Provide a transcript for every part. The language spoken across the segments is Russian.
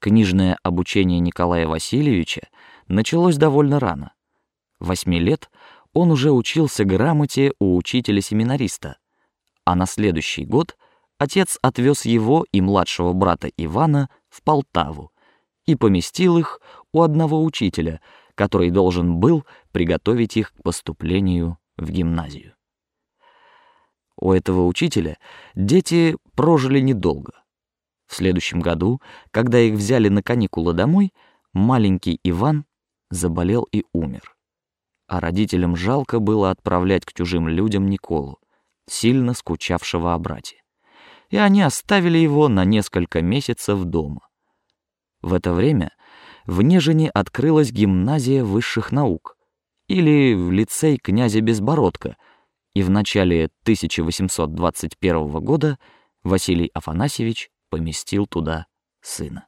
Книжное обучение Николая Васильевича началось довольно рано. Восьми лет он уже учился грамоте у учителя-семинариста, а на следующий год отец отвез его и младшего брата Ивана в Полтаву и поместил их у одного учителя, который должен был приготовить их к поступлению в гимназию. У этого учителя дети прожили недолго. В следующем году, когда их взяли на каникулы домой, маленький Иван заболел и умер. А родителям жалко было отправлять к чужим людям Николу, сильно скучавшего о брате, и они оставили его на несколько месяцев дома. В это время в Нежине открылась гимназия высших наук, или в лицей князя Безбородка, и в начале 1821 года Василий Афанасьевич поместил туда сына.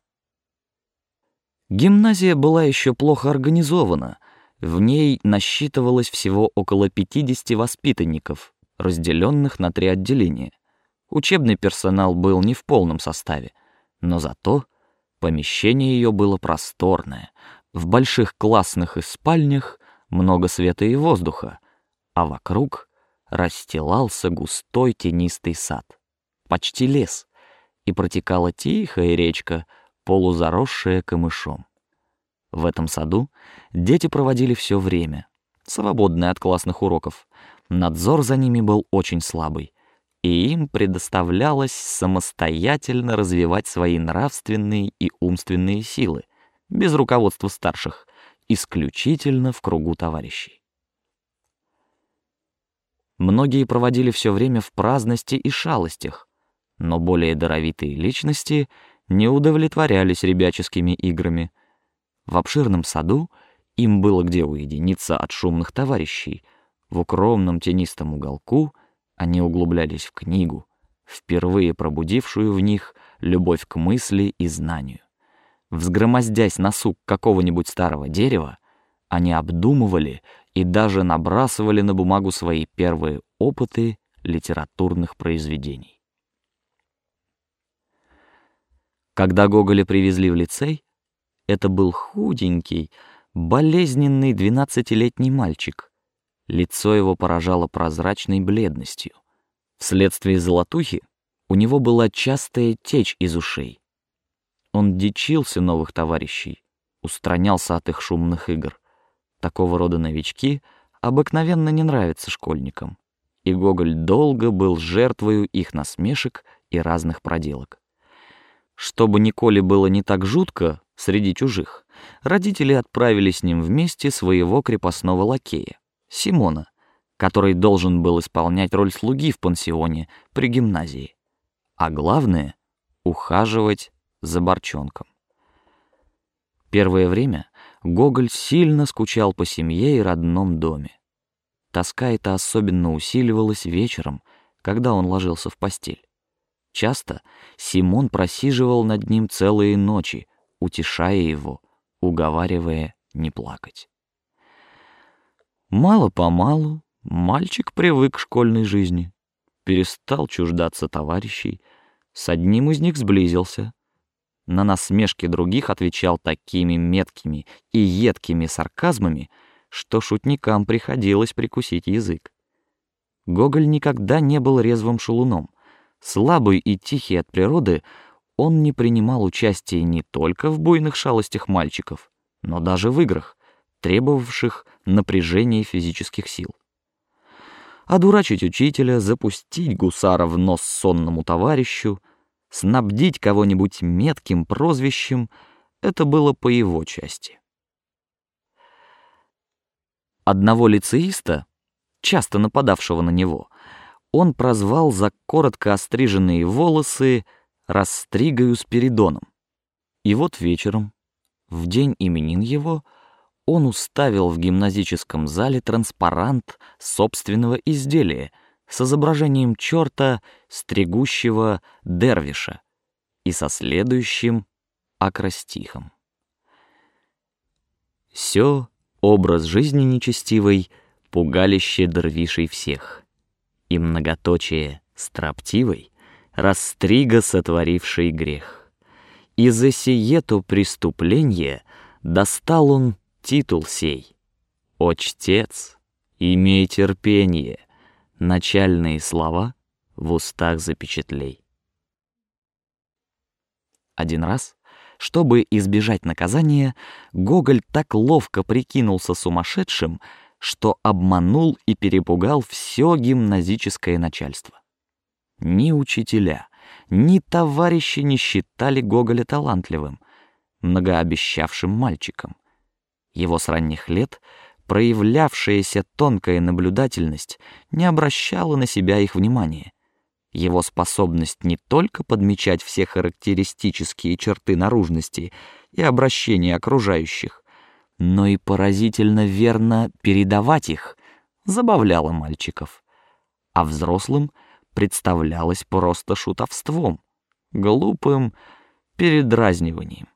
Гимназия была еще плохо организована. В ней насчитывалось всего около 50 воспитанников, разделенных на три отделения. Учебный персонал был не в полном составе, но зато помещение ее было просторное, в больших классных и спальнях много света и воздуха, а вокруг расстилался густой тенистый сад, почти лес, и протекала тихая речка, полузаросшая камышом. В этом саду дети проводили все время, свободное от классных уроков. Надзор за ними был очень слабый, и им предоставлялось самостоятельно развивать свои нравственные и умственные силы без руководства старших, исключительно в кругу товарищей. Многие проводили все время в праздности и шалостях, но более даровитые личности не удовлетворялись ребяческими играми. В обширном саду им было где уединиться от шумных товарищей. В укромном тенистом уголку они углублялись в книгу, впервые пробудившую в них любовь к мысли и знанию. Взгромоздясь на сук какого-нибудь старого дерева, они обдумывали и даже набрасывали на бумагу свои первые опыты литературных произведений. Когда Гоголя привезли в лицей, это был худенький, болезненный двенадцатилетний мальчик. Лицо его поражало прозрачной бледностью. Вследствие золотухи у него была частая течь из ушей. Он дичился новых товарищей, устранялся от их шумных игр. Такого рода новички обыкновенно не нравятся школьникам, и Гоголь долго был жертвою их насмешек и разных проделок. Чтобы Николе было не так жутко среди чужих, родители отправили с ним вместе своего крепостного лакея Симона, который должен был исполнять роль слуги в пансионе при гимназии, а главное ухаживать за Борчонком. Первое время Гоголь сильно скучал по семье и родном доме. Тоска эта особенно усиливалась вечером, когда он ложился в постель. Часто Симон просиживал над ним целые ночи, утешая его, уговаривая не плакать. Мало по малу мальчик привык к школьной жизни, перестал чуждаться товарищей, с одним из них сблизился, на насмешки других отвечал такими меткими и едкими сарказмами, что шутникам приходилось прикусить язык. Гоголь никогда не был резвым шалуном. Слабый и тихий от природы, он не принимал участия не только в буйных шалостях мальчиков, но даже в играх, требовавших напряжения физических сил. Одурачить учителя, запустить гусара в нос сонному товарищу, снабдить кого-нибудь метким прозвищем — это было по его части. Одного лицеиста, часто нападавшего на него, он прозвал за коротко остриженные волосы «растригаю Спиридоном». И вот вечером, в день именин его, он уставил в гимназическом зале транспарант собственного изделия с изображением черта, стригущего дервиша, и со следующим акростихом. Все образ жизни нечестивой, пугалище дервишей всех и многоточие строптивой, растрига сотворивший грех. И за сие-то преступление достал он титул сей. О чтец, имей терпение, начальные слова в устах запечатлей. Один раз, чтобы избежать наказания, Гоголь так ловко прикинулся сумасшедшим, что обманул и перепугал все гимназическое начальство. Ни учителя, ни товарищи не считали Гоголя талантливым, многообещавшим мальчиком. Его с ранних лет проявлявшаяся тонкая наблюдательность не обращала на себя их внимания. Его способность не только подмечать все характеристические черты наружности и обращения окружающих, но и поразительно верно передавать их, забавляла мальчиков, а взрослым представлялось просто шутовством, глупым передразниванием.